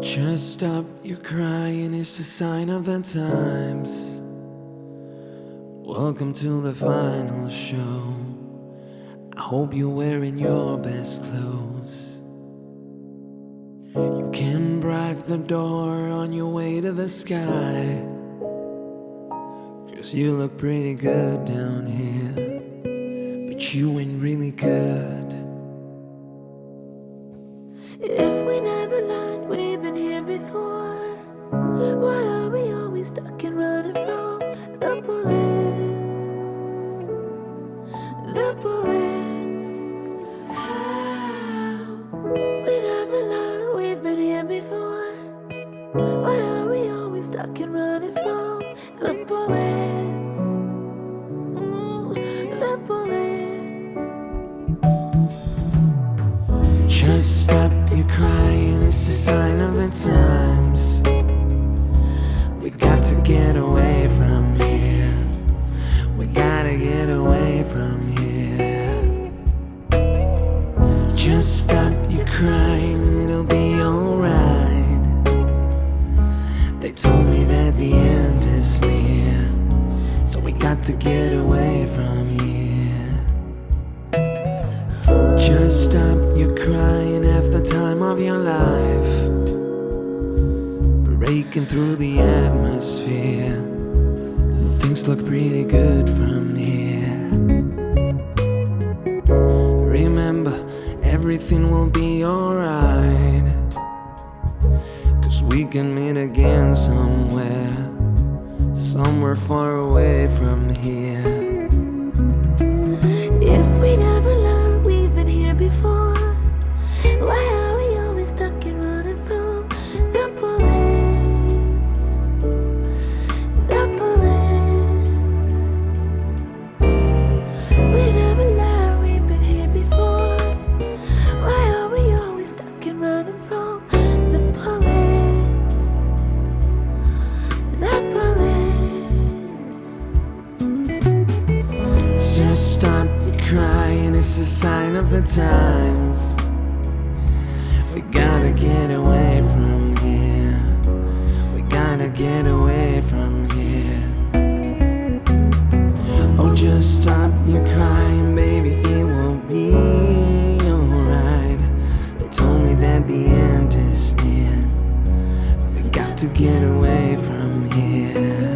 Just stop your crying, it's a sign of the times. Welcome to the final show. I hope you're wearing your best clothes. You can bribe the door on your way to the sky. Cause you look pretty good down here, but you ain't really good. If we never why are we always stuck and running from the bullets? The bullets. How? We never learned we've been here before. Why are we always stuck and running from the bullets? Mm, the bullets. Just stop your crying, it's a sign of the times. We got to get away from here. We gotta get away from here. Just stop your crying, it'll be alright. They told me that the end is near. So we got to get away from here. Just stop your crying half the time of your life. Breaking through the atmosphere. Things look pretty good from here. Remember, everything will be alright. Cause we can meet again somewhere. Somewhere far away from here. crying is a sign of the times. We gotta get away from here. We gotta get away from here. Oh, just stop your crying, baby. It won't be alright. They told me that the end is near. So we got to get away from here.